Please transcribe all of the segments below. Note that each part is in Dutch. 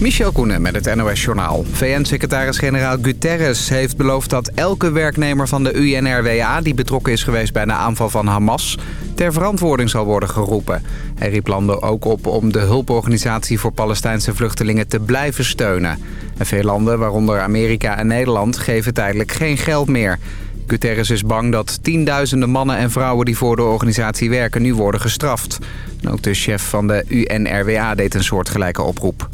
Michel Koenen met het NOS-journaal. VN-secretaris-generaal Guterres heeft beloofd dat elke werknemer van de UNRWA... die betrokken is geweest bij de aanval van Hamas... ter verantwoording zal worden geroepen. Hij riep landen ook op om de hulporganisatie voor Palestijnse vluchtelingen te blijven steunen. En veel landen, waaronder Amerika en Nederland, geven tijdelijk geen geld meer... Guterres is bang dat tienduizenden mannen en vrouwen die voor de organisatie werken nu worden gestraft. ook de chef van de UNRWA deed een soortgelijke oproep.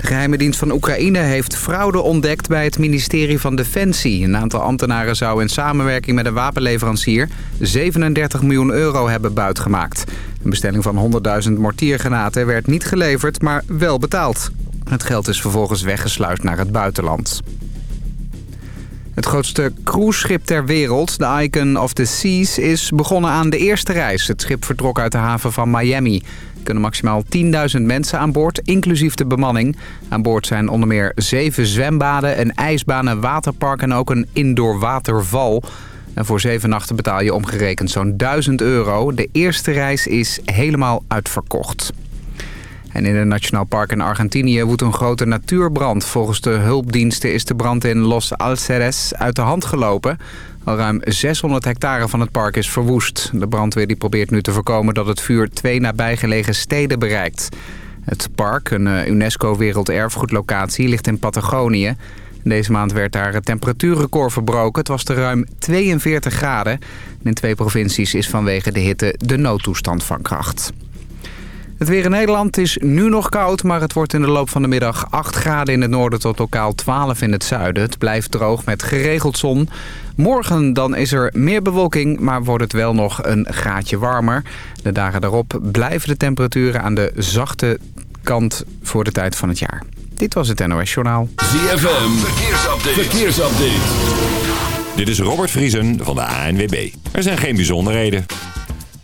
De geheime dienst van Oekraïne heeft fraude ontdekt bij het ministerie van Defensie. Een aantal ambtenaren zou in samenwerking met een wapenleverancier 37 miljoen euro hebben buitgemaakt. Een bestelling van 100.000 mortiergranaten werd niet geleverd, maar wel betaald. Het geld is vervolgens weggesluist naar het buitenland. Het grootste cruiseschip ter wereld, de Icon of the Seas, is begonnen aan de eerste reis. Het schip vertrok uit de haven van Miami. Kunnen maximaal 10.000 mensen aan boord, inclusief de bemanning. Aan boord zijn onder meer zeven zwembaden, een ijsbaan, een waterpark en ook een indoor waterval. En voor zeven nachten betaal je omgerekend zo'n 1000 euro. De eerste reis is helemaal uitverkocht. En in een nationaal park in Argentinië woedt een grote natuurbrand. Volgens de hulpdiensten is de brand in Los Alceres uit de hand gelopen. Ruim 600 hectare van het park is verwoest. De brandweer die probeert nu te voorkomen dat het vuur twee nabijgelegen steden bereikt. Het park, een eh, UNESCO-werelderfgoedlocatie, ligt in Patagonië. Deze maand werd daar het temperatuurrecord verbroken. Het was te ruim 42 graden. in twee provincies is vanwege de hitte de noodtoestand van kracht. Het weer in Nederland is nu nog koud, maar het wordt in de loop van de middag 8 graden in het noorden tot lokaal 12 in het zuiden. Het blijft droog met geregeld zon. Morgen dan is er meer bewolking, maar wordt het wel nog een graadje warmer. De dagen daarop blijven de temperaturen aan de zachte kant voor de tijd van het jaar. Dit was het NOS Journaal. ZFM, verkeersupdate. verkeersupdate. Dit is Robert Vriesen van de ANWB. Er zijn geen bijzonderheden.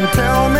and tell me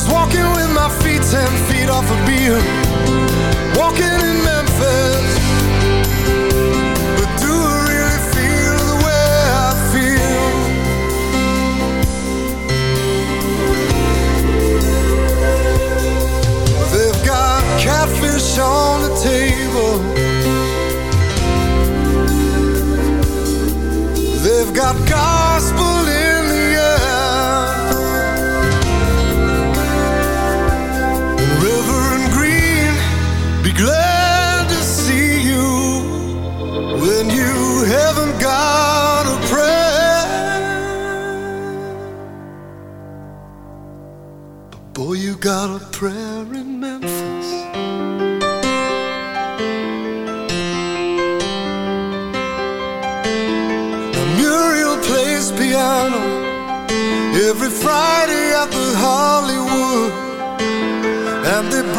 was walking with my feet ten feet off a beam. Walking in Memphis,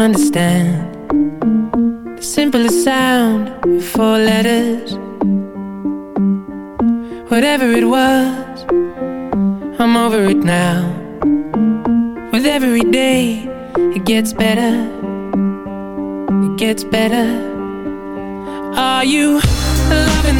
don't understand. The simplest sound Four letters. Whatever it was I'm over it now. With every day It gets better. It gets better. Are you loving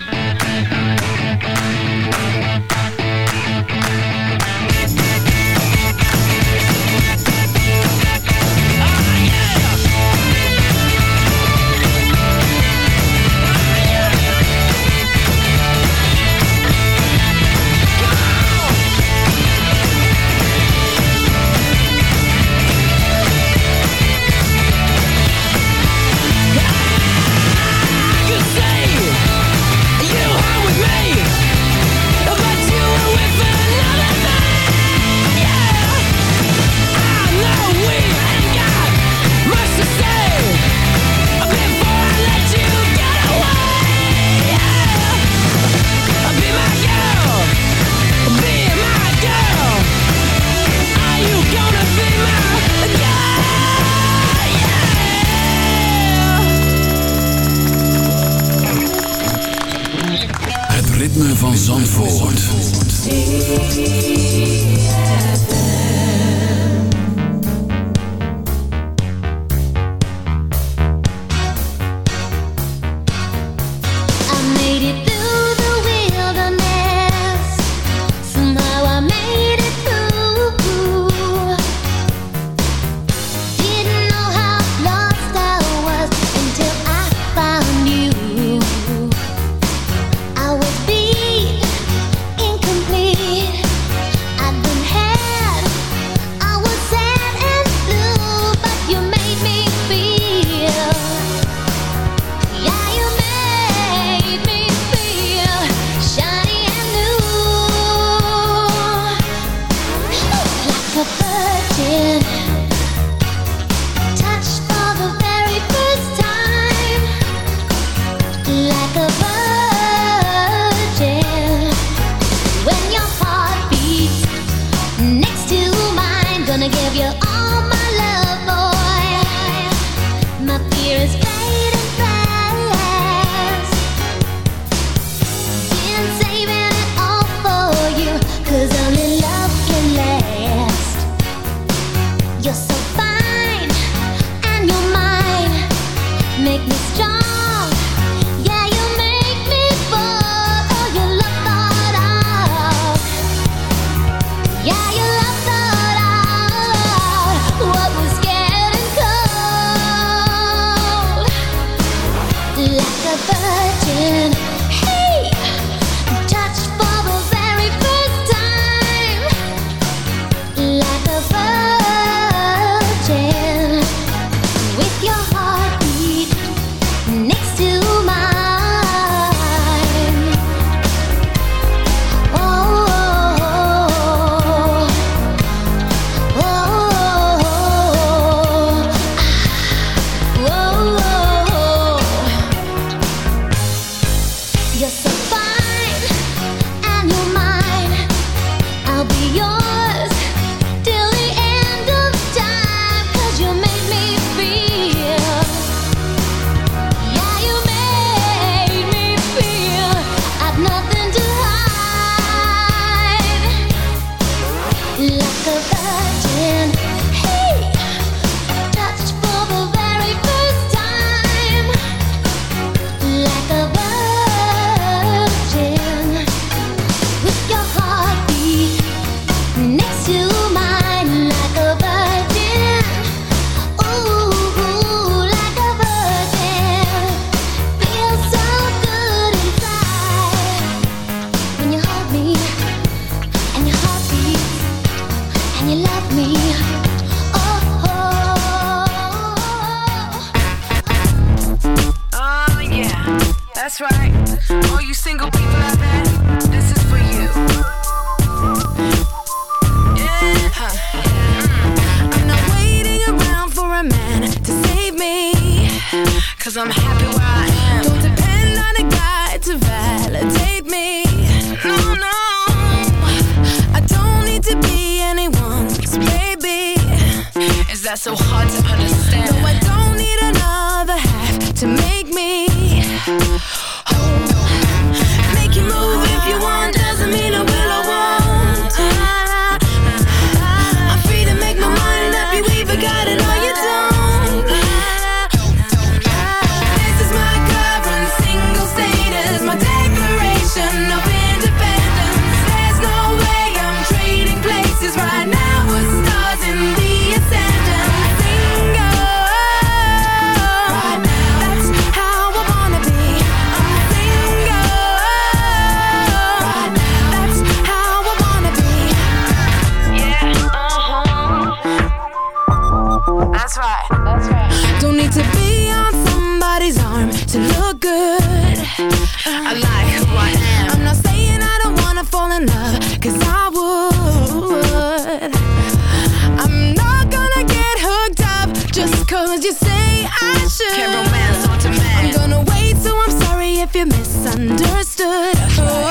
If you're misunderstood. Oh,